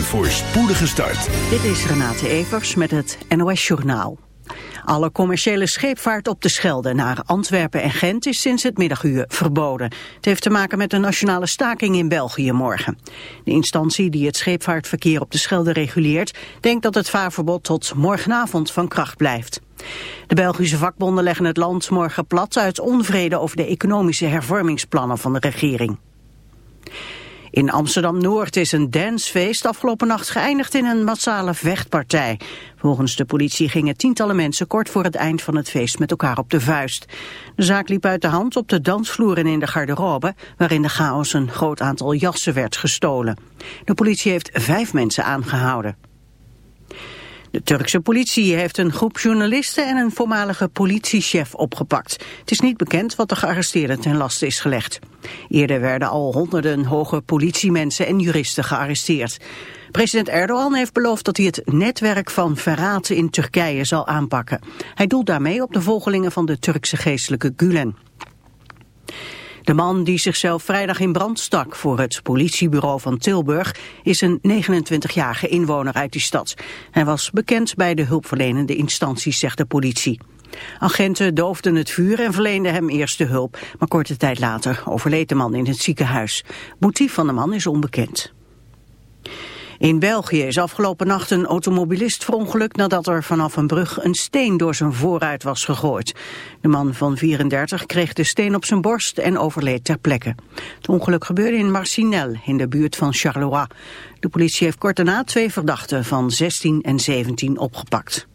Een voorspoedige start. Dit is Renate Evers met het NOS Journaal. Alle commerciële scheepvaart op de Schelde naar Antwerpen en Gent is sinds het middaguur verboden. Het heeft te maken met een nationale staking in België morgen. De instantie die het scheepvaartverkeer op de Schelde reguleert... denkt dat het vaarverbod tot morgenavond van kracht blijft. De Belgische vakbonden leggen het land morgen plat uit onvrede over de economische hervormingsplannen van de regering. In Amsterdam-Noord is een dancefeest afgelopen nacht geëindigd in een massale vechtpartij. Volgens de politie gingen tientallen mensen kort voor het eind van het feest met elkaar op de vuist. De zaak liep uit de hand op de dansvloer en in de garderobe, waarin de chaos een groot aantal jassen werd gestolen. De politie heeft vijf mensen aangehouden. De Turkse politie heeft een groep journalisten en een voormalige politiechef opgepakt. Het is niet bekend wat de gearresteerden ten laste is gelegd. Eerder werden al honderden hoge politiemensen en juristen gearresteerd. President Erdogan heeft beloofd dat hij het netwerk van verraad in Turkije zal aanpakken. Hij doelt daarmee op de volgelingen van de Turkse geestelijke Gulen. De man die zichzelf vrijdag in brand stak voor het politiebureau van Tilburg is een 29-jarige inwoner uit die stad. Hij was bekend bij de hulpverlenende instanties, zegt de politie. Agenten doofden het vuur en verleenden hem eerste hulp, maar korte tijd later overleed de man in het ziekenhuis. Motief van de man is onbekend. In België is afgelopen nacht een automobilist verongelukt nadat er vanaf een brug een steen door zijn vooruit was gegooid. De man van 34 kreeg de steen op zijn borst en overleed ter plekke. Het ongeluk gebeurde in Marcinelle in de buurt van Charleroi. De politie heeft kort daarna twee verdachten van 16 en 17 opgepakt.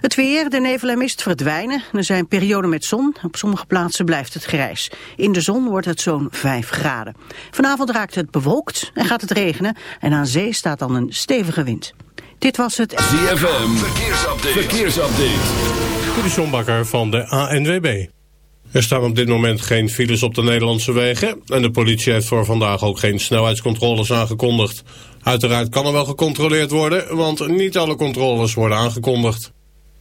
Het weer, de nevel en mist verdwijnen. Er zijn perioden met zon. Op sommige plaatsen blijft het grijs. In de zon wordt het zo'n 5 graden. Vanavond raakt het bewolkt en gaat het regenen. En aan zee staat dan een stevige wind. Dit was het... ZFM, verkeersupdate. verkeersupdate. De Bakker van de ANWB. Er staan op dit moment geen files op de Nederlandse wegen... en de politie heeft voor vandaag ook geen snelheidscontroles aangekondigd. Uiteraard kan er wel gecontroleerd worden, want niet alle controles worden aangekondigd.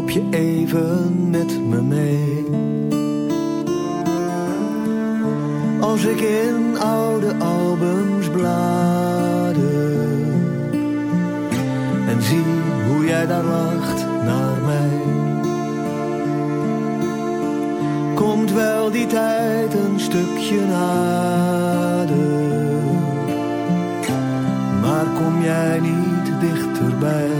loop je even met me mee. Als ik in oude albums blader en zie hoe jij daar lacht naar mij. Komt wel die tijd een stukje nader, maar kom jij niet dichterbij.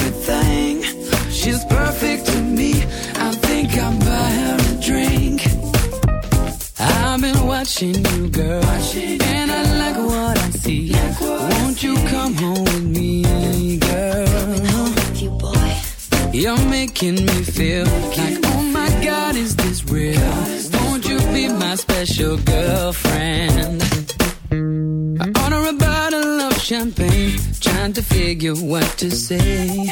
watching you, girl. Watching you, and I like what I see. Like what Won't I see. you come home with me, girl? Coming home with you, boy. You're making me feel making like, oh my feel. God, is this real? God, is Won't you be my special girlfriend? I order a bottle of champagne, trying to figure what to say.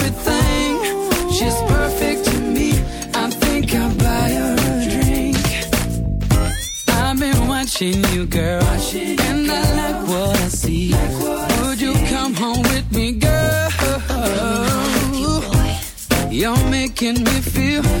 making me feel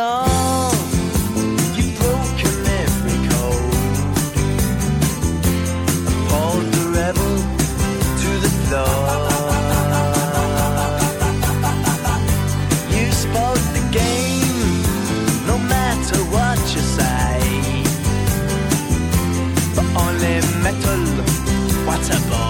You've broken every code. The rebel to the floor. You the game, no matter what you say. But only metal, what a.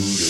Voodoo.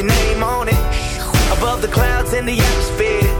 Your name on it. Above the clouds in the atmosphere.